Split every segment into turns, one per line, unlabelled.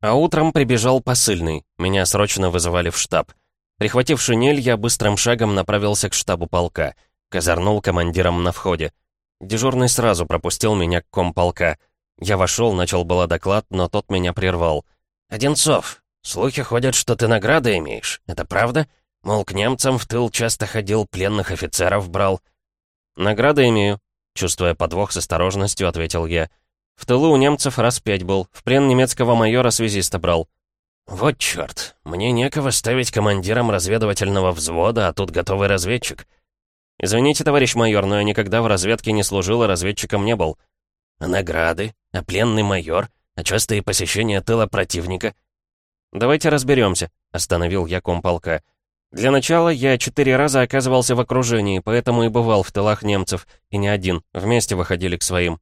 А утром прибежал посыльный. Меня срочно вызывали в штаб. Прихватив шинель, я быстрым шагом направился к штабу полка. Козырнул командиром на входе. Дежурный сразу пропустил меня к комполка. Я вошел, начал было доклад, но тот меня прервал. «Одинцов, слухи ходят, что ты награды имеешь. Это правда? Мол, к немцам в тыл часто ходил, пленных офицеров брал». «Награды имею», — чувствуя подвох с осторожностью, ответил я. «В тылу у немцев раз пять был, в плен немецкого майора-связиста брал». «Вот чёрт, мне некого ставить командиром разведывательного взвода, а тут готовый разведчик». «Извините, товарищ майор, но я никогда в разведке не служил и разведчиком не был». «А награды? А пленный майор? А частые посещения тыла противника?» «Давайте разберемся», — остановил я комполка. «Для начала я четыре раза оказывался в окружении, поэтому и бывал в тылах немцев, и не один, вместе выходили к своим.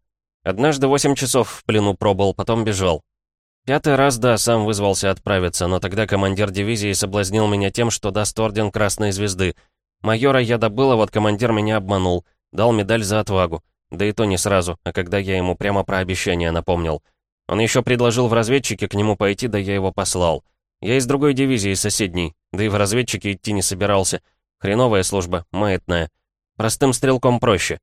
Однажды восемь часов в плену пробыл, потом бежал. Пятый раз, да, сам вызвался отправиться, но тогда командир дивизии соблазнил меня тем, что даст орден Красной Звезды. Майора я добыл, а вот командир меня обманул. Дал медаль за отвагу. Да и то не сразу, а когда я ему прямо про обещание напомнил. Он еще предложил в разведчике к нему пойти, да я его послал. Я из другой дивизии, соседней, да и в разведчике идти не собирался. Хреновая служба, маятная. Простым стрелком проще.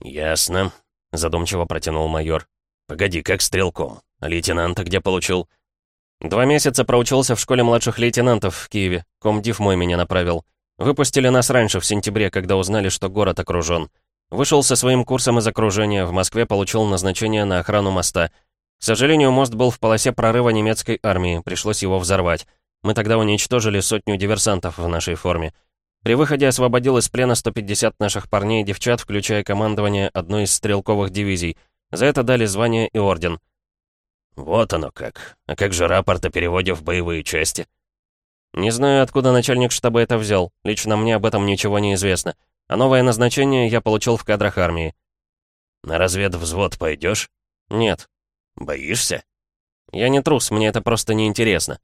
«Ясно», — задумчиво протянул майор. «Погоди, как стрелком? Лейтенанта где получил?»
«Два месяца проучился в школе младших лейтенантов в Киеве. Комдив мой меня направил. Выпустили нас раньше, в сентябре, когда узнали, что город окружен. Вышел со своим курсом из окружения, в Москве получил назначение на охрану моста. К сожалению, мост был в полосе прорыва немецкой армии, пришлось его взорвать. Мы тогда уничтожили сотню диверсантов в нашей форме. При выходе освободил из плена 150 наших парней и девчат, включая командование одной из стрелковых дивизий. За это дали звание и орден.
«Вот оно как. А как же рапорт о переводе в боевые части?»
«Не знаю, откуда начальник штаба это взял. Лично мне об этом ничего не известно. А новое назначение я получил в кадрах армии».
«На разведвзвод пойдешь?»
«Нет».
«Боишься?»
«Я не трус, мне это просто неинтересно».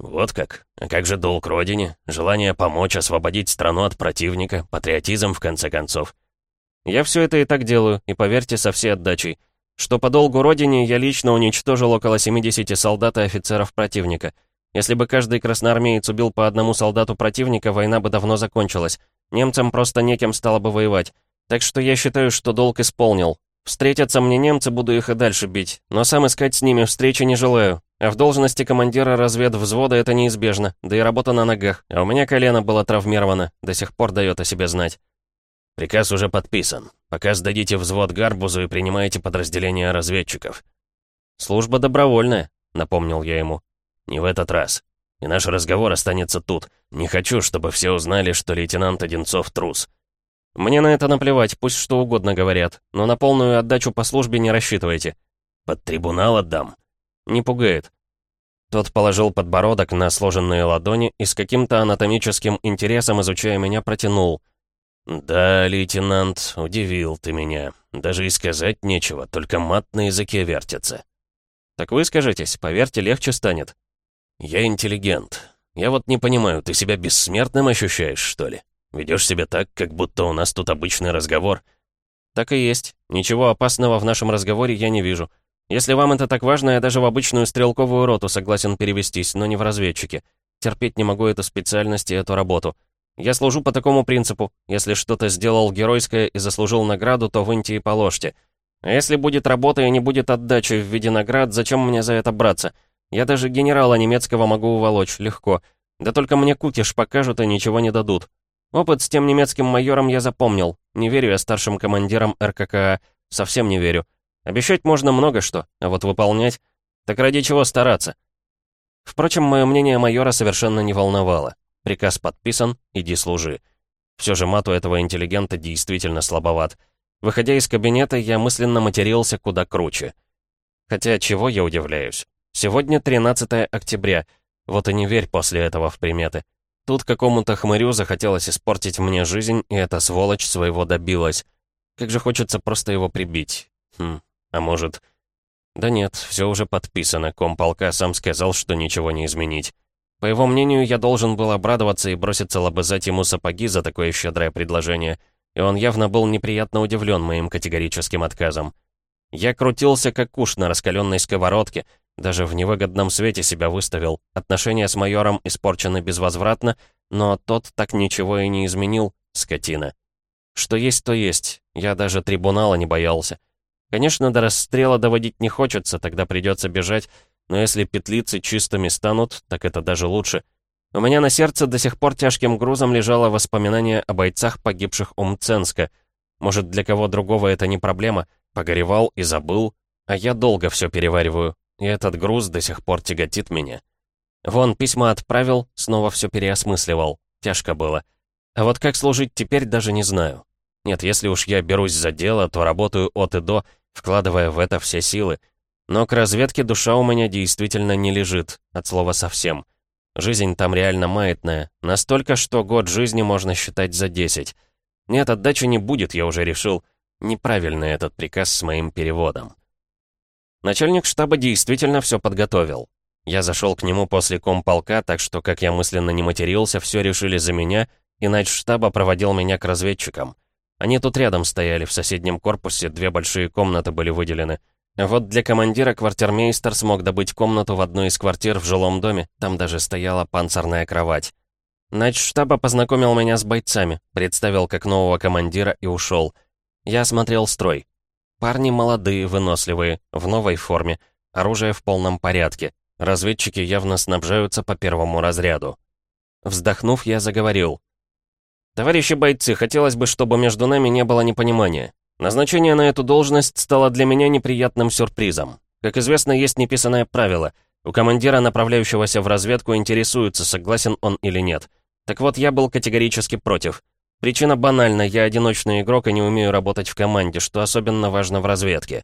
«Вот как? А как же долг родине? Желание помочь освободить страну от противника? Патриотизм, в конце концов?»
«Я все это и так делаю, и поверьте, со всей отдачей. Что по долгу родине я лично уничтожил около 70 солдат и офицеров противника. Если бы каждый красноармеец убил по одному солдату противника, война бы давно закончилась. Немцам просто некем стало бы воевать. Так что я считаю, что долг исполнил. Встретятся мне немцы, буду их и дальше бить. Но сам искать с ними встречи не желаю. А в должности командира разведвзвода это неизбежно, да и работа на ногах. А у меня колено было травмировано, до сих пор дает о себе знать.
Приказ уже подписан. Пока сдадите взвод Гарбузу и принимаете подразделение разведчиков.
Служба добровольная, напомнил я ему.
Не в этот раз. И наш разговор останется тут. Не хочу, чтобы все узнали, что лейтенант Одинцов трус.
Мне на это наплевать, пусть что угодно говорят, но на полную отдачу по службе не рассчитывайте.
Под трибунал отдам.
Не пугает. Тот положил подбородок на сложенные ладони и с каким-то анатомическим интересом, изучая меня, протянул.
«Да, лейтенант, удивил ты меня. Даже и сказать нечего, только мат на языке вертится».
«Так вы скажитесь, поверьте, легче станет».
«Я интеллигент. Я вот не понимаю, ты себя бессмертным ощущаешь, что ли? Ведешь себя так, как будто у нас тут обычный разговор».
«Так и есть. Ничего опасного в нашем разговоре я не вижу. Если вам это так важно, я даже в обычную стрелковую роту согласен перевестись, но не в разведчики. Терпеть не могу эту специальность и эту работу. Я служу по такому принципу. Если что-то сделал геройское и заслужил награду, то выньте и положьте. А если будет работа и не будет отдачи в виде наград, зачем мне за это браться? Я даже генерала немецкого могу уволочь, легко. Да только мне кукиш покажут и ничего не дадут. Опыт с тем немецким майором я запомнил. Не верю я старшим командирам РККА. Совсем не верю. Обещать можно много что, а вот выполнять... Так ради чего стараться? Впрочем, мое мнение майора совершенно не волновало. Приказ подписан, иди служи. Все же мату этого интеллигента действительно слабоват. Выходя из кабинета, я мысленно матерился куда круче. Хотя чего я удивляюсь? Сегодня 13 октября. Вот и не верь после этого в приметы. Тут какому-то хмырю захотелось испортить мне жизнь, и эта сволочь своего добилась. Как же хочется просто его прибить. Хм, а может... Да нет, все уже подписано, комполка сам сказал, что ничего не изменить. По его мнению, я должен был обрадоваться и броситься лобызать ему сапоги за такое щедрое предложение, и он явно был неприятно удивлен моим категорическим отказом. Я крутился как уж на раскаленной сковородке, даже в невыгодном свете себя выставил. Отношения с майором испорчены безвозвратно, но тот так ничего и не изменил, скотина. Что есть, то есть. Я даже трибунала не боялся. Конечно, до расстрела доводить не хочется, тогда придется бежать, но если петлицы чистыми станут, так это даже лучше. У меня на сердце до сих пор тяжким грузом лежало воспоминание о бойцах, погибших у Мценска. Может, для кого другого это не проблема, погоревал и забыл, а я долго все перевариваю, и этот груз до сих пор тяготит меня. Вон, письма отправил, снова все переосмысливал. Тяжко было. А вот как служить теперь, даже не знаю. Нет, если уж я берусь за дело, то работаю от и до, вкладывая в это все силы. Но к разведке душа у меня действительно не лежит, от слова совсем. Жизнь там реально маятная, настолько, что год жизни можно считать за 10. Нет, отдачи не будет, я уже решил. Неправильный этот приказ с моим переводом. Начальник штаба действительно все подготовил. Я зашел к нему после комполка, так что, как я мысленно не матерился, все решили за меня, и штаба проводил меня к разведчикам. Они тут рядом стояли, в соседнем корпусе две большие комнаты были выделены. Вот для командира квартирмейстер смог добыть комнату в одной из квартир в жилом доме, там даже стояла панцирная кровать. штаба познакомил меня с бойцами, представил как нового командира и ушел. Я смотрел строй. Парни молодые, выносливые, в новой форме, оружие в полном порядке. Разведчики явно снабжаются по первому разряду. Вздохнув, я заговорил. «Товарищи бойцы, хотелось бы, чтобы между нами не было непонимания. Назначение на эту должность стало для меня неприятным сюрпризом. Как известно, есть неписанное правило. У командира, направляющегося в разведку, интересуется, согласен он или нет. Так вот, я был категорически против. Причина банальна, я одиночный игрок и не умею работать в команде, что особенно важно в разведке.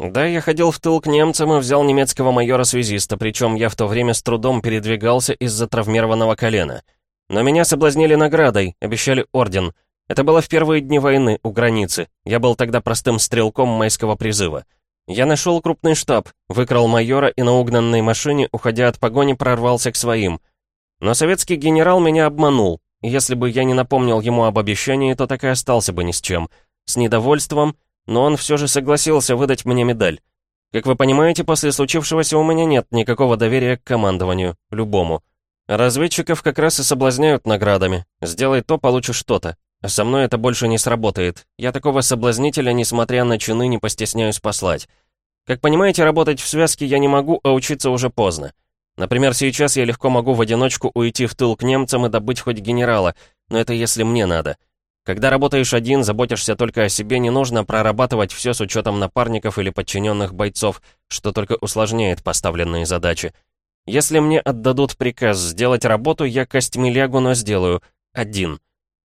Да, я ходил в тыл к немцам и взял немецкого майора-связиста, причем я в то время с трудом передвигался из-за травмированного колена. Но меня соблазнили наградой, обещали орден. Это было в первые дни войны, у границы. Я был тогда простым стрелком майского призыва. Я нашел крупный штаб, выкрал майора и на угнанной машине, уходя от погони, прорвался к своим. Но советский генерал меня обманул. Если бы я не напомнил ему об обещании, то так и остался бы ни с чем. С недовольством, но он все же согласился выдать мне медаль. Как вы понимаете, после случившегося у меня нет никакого доверия к командованию, любому. Разведчиков как раз и соблазняют наградами. Сделай то, получишь что-то. Со мной это больше не сработает. Я такого соблазнителя, несмотря на чины, не постесняюсь послать. Как понимаете, работать в связке я не могу, а учиться уже поздно. Например, сейчас я легко могу в одиночку уйти в тыл к немцам и добыть хоть генерала, но это если мне надо. Когда работаешь один, заботишься только о себе, не нужно прорабатывать все с учетом напарников или подчиненных бойцов, что только усложняет поставленные задачи. Если мне отдадут приказ сделать работу, я костьми лягу, но сделаю. Один.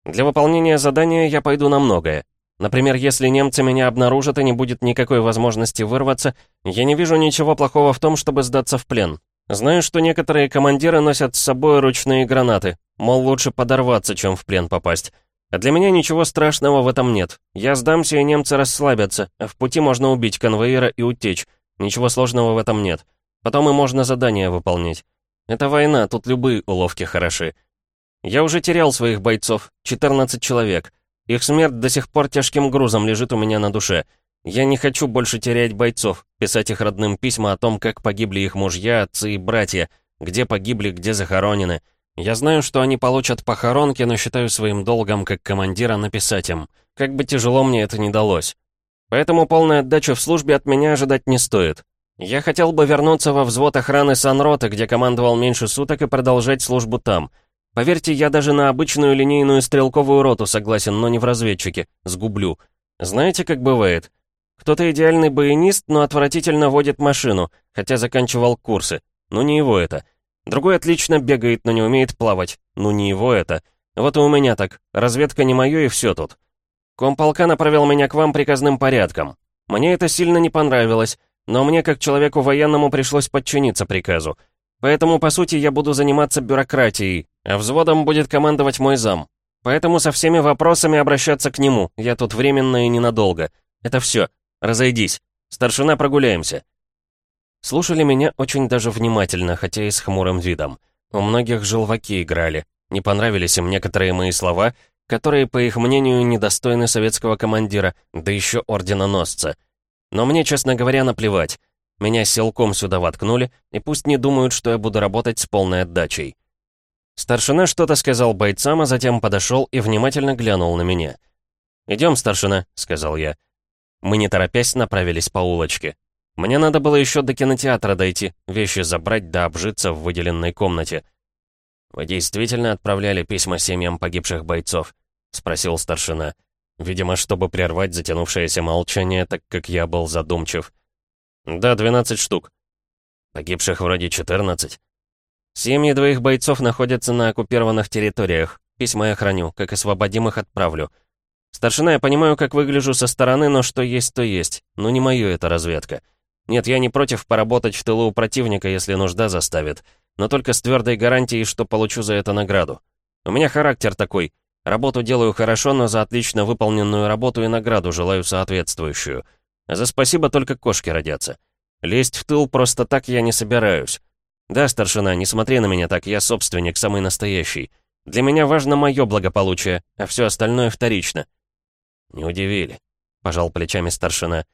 Для выполнения задания я пойду на многое. Например, если немцы меня обнаружат и не будет никакой возможности вырваться, я не вижу ничего плохого в том, чтобы сдаться в плен. Знаю, что некоторые командиры носят с собой ручные гранаты, мол, лучше подорваться, чем в плен попасть. А для меня ничего страшного в этом нет. Я сдамся, и немцы расслабятся, в пути можно убить конвоира и утечь. Ничего сложного в этом нет. Потом и можно задание выполнять. Это война, тут любые уловки хороши. Я уже терял своих бойцов, 14 человек. Их смерть до сих пор тяжким грузом лежит у меня на душе. Я не хочу больше терять бойцов, писать их родным письма о том, как погибли их мужья, отцы и братья, где погибли, где захоронены. Я знаю, что они получат похоронки, но считаю своим долгом как командира написать им. Как бы тяжело мне это ни далось. Поэтому полной отдачи в службе от меня ожидать не стоит. Я хотел бы вернуться во взвод охраны Санрота, где командовал меньше суток, и продолжать службу там. Поверьте, я даже на обычную линейную стрелковую роту согласен, но не в разведчике. Сгублю. Знаете, как бывает? Кто-то идеальный баянист, но отвратительно водит машину, хотя заканчивал курсы. Ну не его это. Другой отлично бегает, но не умеет плавать. Ну не его это. Вот и у меня так. Разведка не мое и все тут. Комполка направил меня к вам приказным порядком. Мне это сильно не понравилось, но мне, как человеку военному, пришлось подчиниться приказу. Поэтому, по сути, я буду заниматься бюрократией, а взводом будет командовать мой зам. Поэтому со всеми вопросами обращаться к нему. Я тут временно и ненадолго. Это все. Разойдись. Старшина, прогуляемся. Слушали меня очень даже внимательно, хотя и с хмурым видом. У многих желваки играли. Не понравились им некоторые мои слова, которые, по их мнению, недостойны советского командира, да еще орденоносца. Но мне, честно говоря, наплевать. Меня силком сюда воткнули, и пусть не думают, что я буду работать с полной отдачей. Старшина что-то сказал бойцам, а затем подошел и внимательно глянул на меня. «Идем, старшина», — сказал я. Мы, не торопясь, направились по улочке. Мне надо было еще до кинотеатра дойти, вещи забрать да обжиться в выделенной комнате. «Вы действительно отправляли письма семьям погибших бойцов?» — спросил старшина. Видимо, чтобы прервать затянувшееся молчание, так как я был задумчив. «Да, 12 штук». «Погибших вроде 14». «Семьи двоих бойцов находятся на оккупированных территориях. Письма я храню, как освободимых отправлю. Старшина, я понимаю, как выгляжу со стороны, но что есть, то есть. Ну не мою это разведка. Нет, я не против поработать в тылу у противника, если нужда заставит. Но только с твердой гарантией, что получу за это награду. У меня характер такой. Работу делаю хорошо, но за отлично выполненную работу и награду желаю соответствующую. За спасибо только кошки родятся. Лезть в тыл просто так я не собираюсь. Да, старшина, не смотри на меня так, я собственник, самый настоящий. Для меня важно мое благополучие, а все остальное вторично. Не удивили, пожал плечами старшина.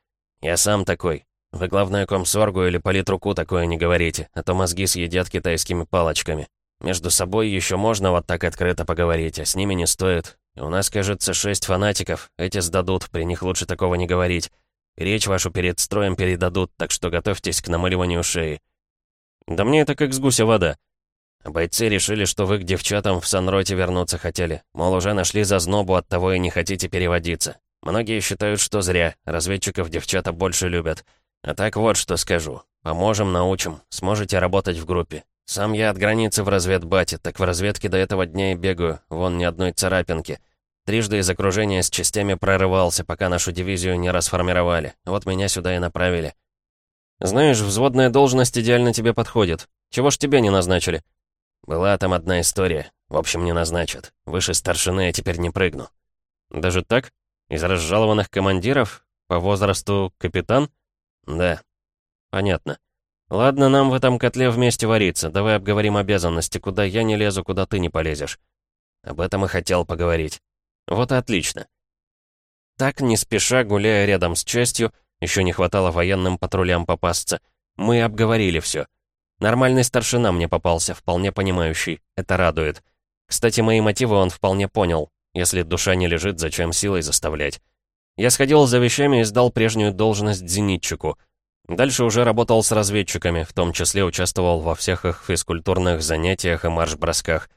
Я сам такой. Вы, главное, комсоргу или политруку такое не говорите, а то мозги съедят китайскими палочками. Между собой еще можно вот так открыто поговорить, а с ними не стоит. И у нас, кажется, шесть фанатиков, эти сдадут, при них лучше такого не говорить. Речь вашу перед строем передадут, так что готовьтесь к намыливанию шеи». «Да мне это как с гуся вода». бойцы решили, что вы к девчатам в Санроте вернуться хотели. Мол, уже нашли зазнобу, от того и не хотите переводиться. Многие считают, что зря. Разведчиков девчата больше любят. А так вот что скажу. Поможем, научим. Сможете работать в группе. Сам я от границы в разведбате, так в разведке до этого дня и бегаю. Вон ни одной царапинки. Трижды из окружения с частями прорывался, пока нашу дивизию не расформировали. Вот меня сюда и направили. Знаешь, взводная должность идеально тебе подходит. Чего ж тебя не назначили? Была там одна история. В общем, не назначат. Выше старшины я теперь не прыгну. Даже так? Из разжалованных командиров? По возрасту капитан? Да. Понятно. Ладно, нам в этом котле вместе вариться. Давай обговорим обязанности, куда я не лезу, куда ты не полезешь. Об этом и хотел поговорить. Вот и отлично. Так, не спеша, гуляя рядом с частью, еще не хватало военным патрулям попасться, мы обговорили все. Нормальный старшина мне попался, вполне понимающий. Это радует. Кстати, мои мотивы он вполне понял. Если душа не лежит, зачем силой заставлять? Я сходил за вещами и сдал прежнюю должность зенитчику. Дальше уже работал с разведчиками, в том числе участвовал во всех их физкультурных занятиях и марш-бросках.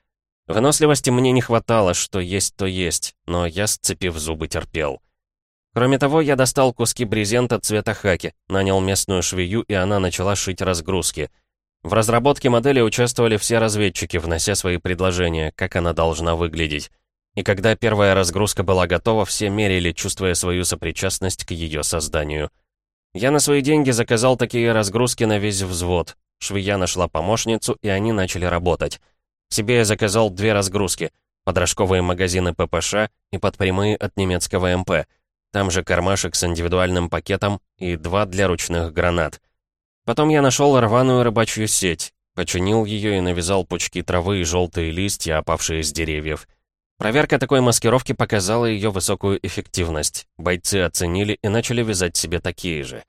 Выносливости мне не хватало, что есть, то есть, но я, сцепив зубы, терпел. Кроме того, я достал куски брезента цвета хаки, нанял местную швею, и она начала шить разгрузки. В разработке модели участвовали все разведчики, внося свои предложения, как она должна выглядеть. И когда первая разгрузка была готова, все мерили, чувствуя свою сопричастность к ее созданию. Я на свои деньги заказал такие разгрузки на весь взвод. Швея нашла помощницу, и они начали работать. Себе я заказал две разгрузки, под рожковые магазины ППШ и под прямые от немецкого МП. Там же кармашек с индивидуальным пакетом и два для ручных гранат. Потом я нашел рваную рыбачью сеть, починил ее и навязал пучки травы и желтые листья, опавшие с деревьев. Проверка такой маскировки показала ее высокую эффективность. Бойцы оценили и начали вязать себе такие же.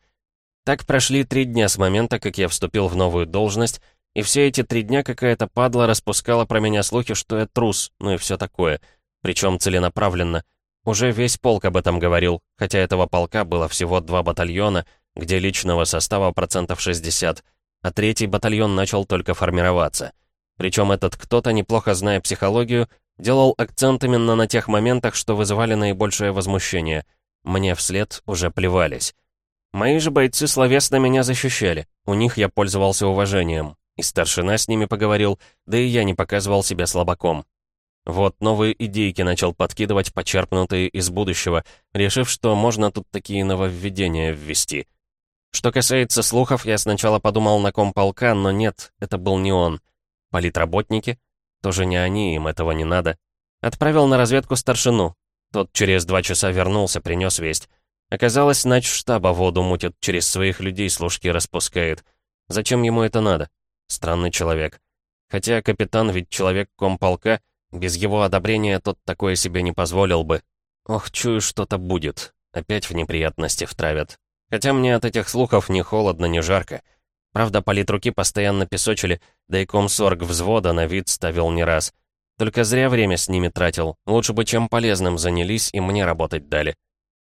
Так прошли три дня с момента, как я вступил в новую должность, и все эти три дня какая-то падла распускала про меня слухи, что я трус, ну и все такое. Причем целенаправленно. Уже весь полк об этом говорил, хотя этого полка было всего два батальона, где личного состава процентов 60, а третий батальон начал только формироваться. Причем этот кто-то, неплохо зная психологию, делал акцент именно на тех моментах, что вызывали наибольшее возмущение. Мне вслед уже плевались. Мои же бойцы словесно меня защищали, у них я пользовался уважением. И старшина с ними поговорил, да и я не показывал себя слабаком. Вот новые идейки начал подкидывать, почерпнутые из будущего, решив, что можно тут такие нововведения ввести. Что касается слухов, я сначала подумал на комполка, но нет, это был не он. Политработники? Тоже не они, им этого не надо. Отправил на разведку старшину. Тот через два часа вернулся, принес весть. Оказалось, нач штаба воду мутит, через своих людей служки распускает. Зачем ему это надо? Странный человек. Хотя капитан ведь человек комполка, без его одобрения тот такое себе не позволил бы. Ох, чую, что-то будет. Опять в неприятности втравят. Хотя мне от этих слухов ни холодно, ни жарко. Правда, политруки постоянно песочили, да и комсорг взвода на вид ставил не раз. Только зря время с ними тратил. Лучше бы чем полезным занялись и мне работать дали.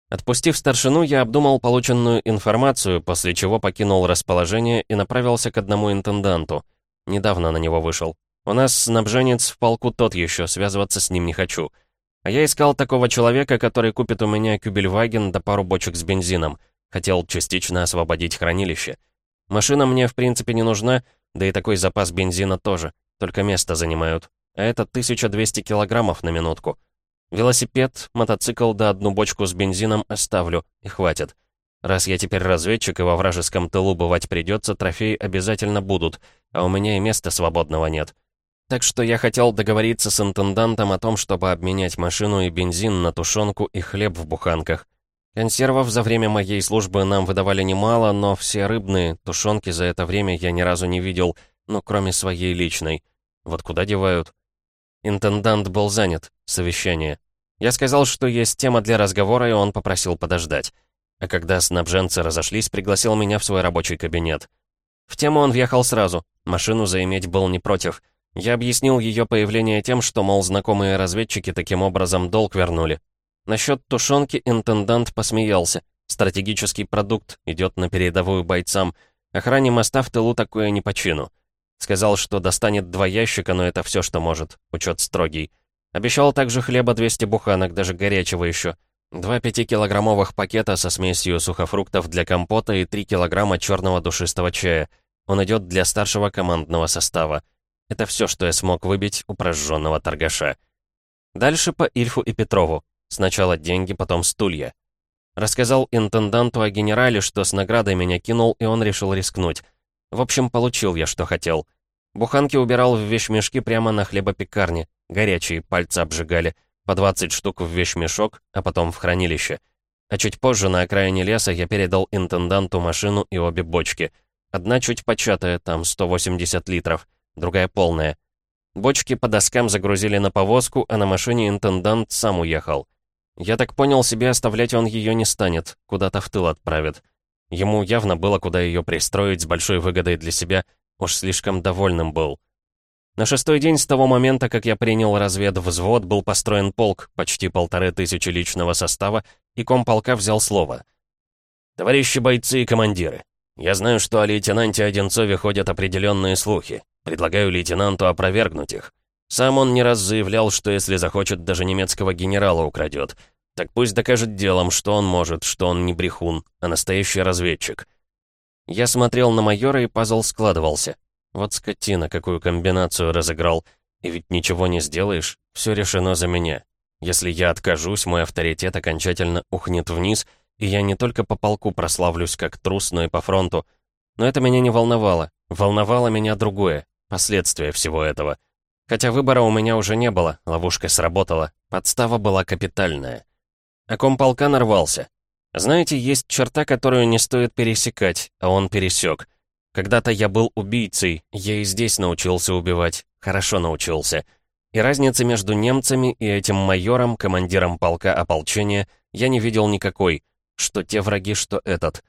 Отпустив старшину, я обдумал полученную информацию, после чего покинул расположение и направился к одному интенданту. Недавно на него вышел. У нас снабженец в полку тот еще, связываться с ним не хочу. А я искал такого человека, который купит у меня кюбельваген да пару бочек с бензином. Хотел частично освободить хранилище. Машина мне, в принципе, не нужна, да и такой запас бензина тоже, только место занимают. А это 1200 килограммов на минутку. Велосипед, мотоцикл да одну бочку с бензином оставлю, и хватит. Раз я теперь разведчик и во вражеском тылу бывать придется, трофеи обязательно будут, а у меня и места свободного нет. Так что я хотел договориться с интендантом о том, чтобы обменять машину и бензин на тушенку и хлеб в буханках. Консервов за время моей службы нам выдавали немало, но все рыбные, тушенки за это время я ни разу не видел, ну, кроме своей личной. Вот куда девают? Интендант был занят. Совещание. Я сказал, что есть тема для разговора, и он попросил подождать. А когда снабженцы разошлись, пригласил меня в свой рабочий кабинет. В тему он въехал сразу. Машину заиметь был не против. Я объяснил ее появление тем, что, мол, знакомые разведчики таким образом долг вернули. Насчет тушенки интендант посмеялся. Стратегический продукт идет на передовую бойцам. Охране моста в тылу такое не по чину. Сказал, что достанет два ящика, но это все, что может. Учет строгий. Обещал также хлеба 200 буханок, даже горячего еще. Два пятикилограммовых пакета со смесью сухофруктов для компота и 3 килограмма черного душистого чая. Он идет для старшего командного состава. Это все, что я смог выбить у прожженного торгаша. Дальше по Ильфу и Петрову. Сначала деньги, потом стулья. Рассказал интенданту о генерале, что с наградой меня кинул, и он решил рискнуть. В общем, получил я, что хотел. Буханки убирал в вещмешки прямо на хлебопекарне. Горячие, пальцы обжигали. По 20 штук в вещмешок, а потом в хранилище. А чуть позже на окраине леса я передал интенданту машину и обе бочки. Одна чуть початая, там 180 литров, другая полная. Бочки по доскам загрузили на повозку, а на машине интендант сам уехал. Я так понял, себе оставлять он ее не станет, куда-то в тыл отправит. Ему явно было, куда ее пристроить с большой выгодой для себя, уж слишком довольным был. На шестой день с того момента, как я принял разведвзвод, был построен полк, почти полторы тысячи личного состава, и комполка взял слово. «Товарищи бойцы и командиры, я знаю, что о лейтенанте Одинцове ходят определенные слухи. Предлагаю лейтенанту опровергнуть их. Сам он не раз заявлял, что если захочет, даже немецкого генерала украдет. Так пусть докажет делом, что он может, что он не брехун, а настоящий разведчик. Я смотрел на майора, и пазл складывался. Вот скотина, какую комбинацию разыграл. И ведь ничего не сделаешь, все решено за меня. Если я откажусь, мой авторитет окончательно ухнет вниз, и я не только по полку прославлюсь как трус, но и по фронту. Но это меня не волновало. Волновало меня другое, последствия всего этого. Хотя выбора у меня уже не было, ловушка сработала, подстава была капитальная. А комполка нарвался. Знаете, есть черта, которую не стоит пересекать, а он пересек. Когда-то я был убийцей, я и здесь научился убивать, хорошо научился. И разницы между немцами и этим майором, командиром полка ополчения, я не видел никакой, что те враги, что этот.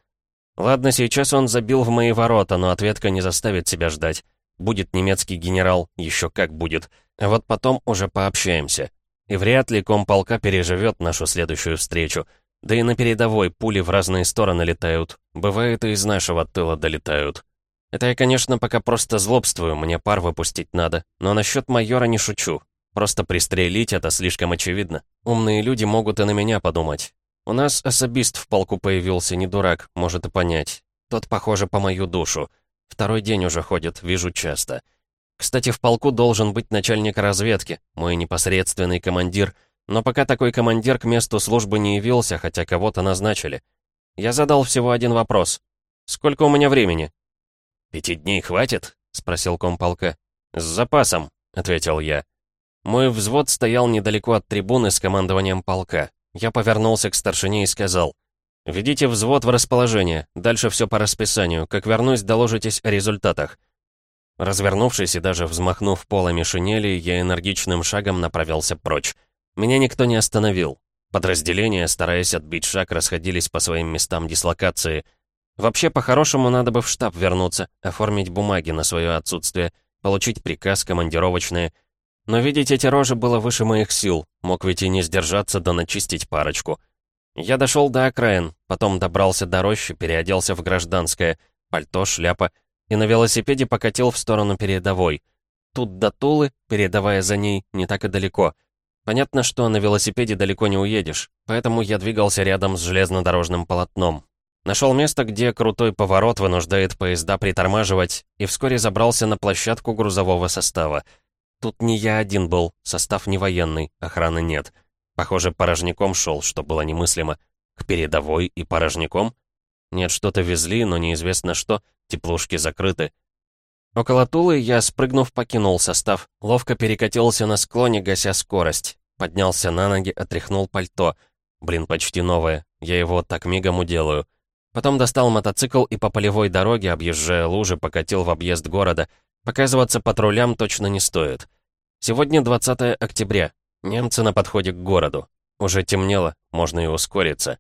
Ладно, сейчас он забил в мои ворота, но ответка не заставит себя ждать. Будет немецкий генерал, еще как будет. А вот потом уже пообщаемся. И вряд ли комполка переживет нашу следующую встречу. Да и на передовой пули в разные стороны летают. Бывает, и из нашего тыла долетают. Это я, конечно, пока просто злобствую, мне пар выпустить надо. Но насчет майора не шучу. Просто пристрелить это слишком очевидно. Умные люди могут и на меня подумать. У нас особист в полку появился, не дурак, может и понять. Тот, похоже, по мою душу. Второй день уже ходит, вижу часто. Кстати, в полку должен быть начальник разведки, мой непосредственный командир, но пока такой командир к месту службы не явился, хотя кого-то назначили. Я задал всего один вопрос. «Сколько у меня времени?» «Пяти дней хватит?» — спросил комполка. «С запасом», — ответил я. Мой взвод стоял недалеко от трибуны с командованием полка. Я повернулся к старшине и сказал. «Ведите взвод в расположение. Дальше все по расписанию. Как вернусь, доложитесь о результатах». Развернувшись и даже взмахнув полами шинели, я энергичным шагом направился прочь. Меня никто не остановил. Подразделения, стараясь отбить шаг, расходились по своим местам дислокации. Вообще, по-хорошему, надо бы в штаб вернуться, оформить бумаги на свое отсутствие, получить приказ, командировочные. Но видеть эти рожи было выше моих сил, мог ведь и не сдержаться да начистить парочку. Я дошел до окраин, потом добрался до рощи, переоделся в гражданское, пальто, шляпа, и на велосипеде покатил в сторону передовой. Тут до Тулы, передавая за ней, не так и далеко — Понятно, что на велосипеде далеко не уедешь, поэтому я двигался рядом с железнодорожным полотном. Нашел место, где крутой поворот вынуждает поезда притормаживать, и вскоре забрался на площадку грузового состава. Тут не я один был, состав не военный, охраны нет. Похоже, порожняком шел, что было немыслимо. К передовой и порожняком? Нет, что-то везли, но неизвестно что, теплушки закрыты. Около Тулы я, спрыгнув, покинул состав, ловко перекатился на склоне, гася скорость. Поднялся на ноги, отряхнул пальто. Блин, почти новое. Я его так мигом уделаю. Потом достал мотоцикл и по полевой дороге, объезжая лужи, покатил в объезд города. Показываться патрулям точно не стоит. Сегодня 20 октября. Немцы на подходе к городу. Уже темнело, можно и ускориться.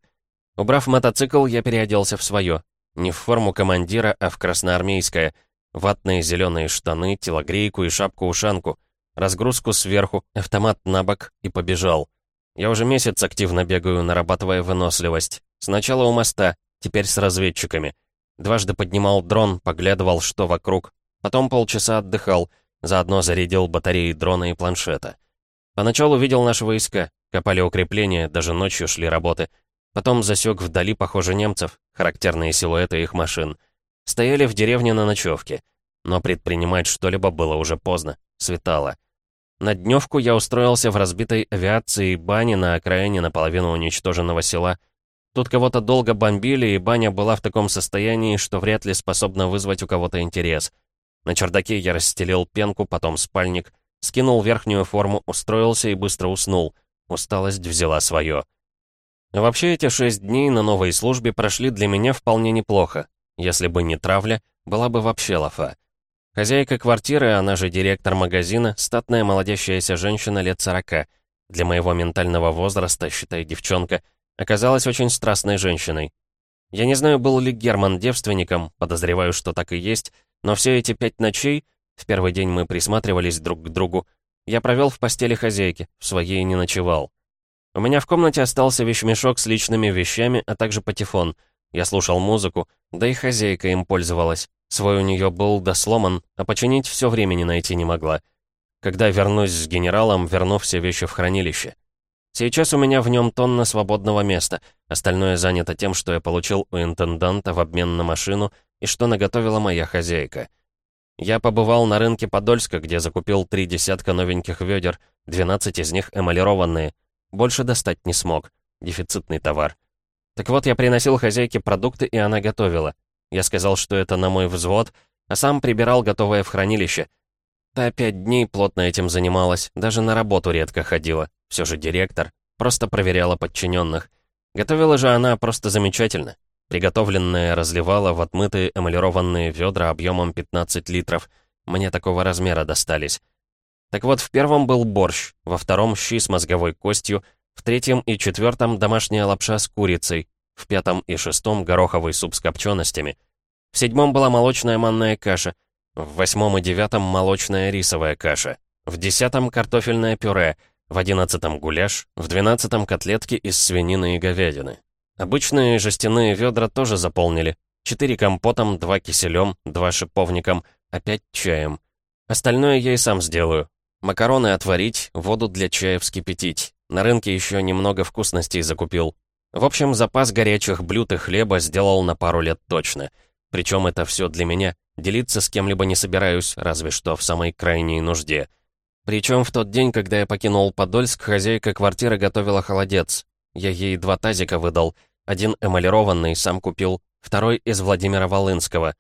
Убрав мотоцикл, я переоделся в свое. Не в форму командира, а в красноармейское — Ватные зеленые штаны, телогрейку и шапку-ушанку. Разгрузку сверху, автомат на бок и побежал. Я уже месяц активно бегаю, нарабатывая выносливость. Сначала у моста, теперь с разведчиками. Дважды поднимал дрон, поглядывал, что вокруг. Потом полчаса отдыхал, заодно зарядил батареи дрона и планшета. Поначалу видел наши войска, копали укрепления, даже ночью шли работы. Потом засек вдали, похоже, немцев, характерные силуэты их машин — Стояли в деревне на ночевке. Но предпринимать что-либо было уже поздно. Светало. На дневку я устроился в разбитой авиации бане на окраине наполовину уничтоженного села. Тут кого-то долго бомбили, и баня была в таком состоянии, что вряд ли способна вызвать у кого-то интерес. На чердаке я расстелил пенку, потом спальник, скинул верхнюю форму, устроился и быстро уснул. Усталость взяла свое. Вообще, эти шесть дней на новой службе прошли для меня вполне неплохо. Если бы не травля, была бы вообще лафа. Хозяйка квартиры, она же директор магазина, статная молодящаяся женщина лет сорока. Для моего ментального возраста, считай, девчонка, оказалась очень страстной женщиной. Я не знаю, был ли Герман девственником, подозреваю, что так и есть, но все эти пять ночей, в первый день мы присматривались друг к другу, я провел в постели хозяйки, в своей не ночевал. У меня в комнате остался вещмешок с личными вещами, а также патефон — я слушал музыку, да и хозяйка им пользовалась. Свой у нее был досломан, а починить все времени найти не могла. Когда вернусь с генералом, верну все вещи в хранилище. Сейчас у меня в нем тонна свободного места, остальное занято тем, что я получил у интенданта в обмен на машину и что наготовила моя хозяйка. Я побывал на рынке Подольска, где закупил три десятка новеньких ведер, 12 из них эмалированные. Больше достать не смог. Дефицитный товар. Так вот, я приносил хозяйке продукты, и она готовила. Я сказал, что это на мой взвод, а сам прибирал готовое в хранилище. Та пять дней плотно этим занималась, даже на работу редко ходила. Все же директор. Просто проверяла подчиненных. Готовила же она просто замечательно. Приготовленное разливала в отмытые эмалированные ведра объемом 15 литров. Мне такого размера достались. Так вот, в первом был борщ, во втором — щи с мозговой костью, в третьем и четвертом домашняя лапша с курицей, в пятом и шестом гороховый суп с копченостями. В седьмом была молочная манная каша, в восьмом и девятом молочная рисовая каша, в десятом картофельное пюре, в одиннадцатом гуляш, в двенадцатом котлетки из свинины и говядины. Обычные жестяные ведра тоже заполнили. Четыре компотом, два киселем, два шиповником, опять чаем. Остальное я и сам сделаю. Макароны отварить, воду для чая вскипятить. На рынке еще немного вкусностей закупил. В общем, запас горячих блюд и хлеба сделал на пару лет точно. Причем это все для меня. Делиться с кем-либо не собираюсь, разве что в самой крайней нужде. Причем в тот день, когда я покинул Подольск, хозяйка квартиры готовила холодец. Я ей два тазика выдал. Один эмалированный, сам купил, второй из Владимира Волынского.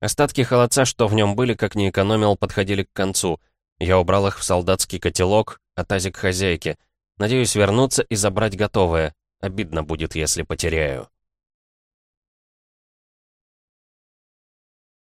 Остатки холодца, что в нем были, как не экономил, подходили к концу. Я убрал их в солдатский котелок, а тазик хозяйки — Надеюсь вернуться и забрать готовое. Обидно будет, если потеряю.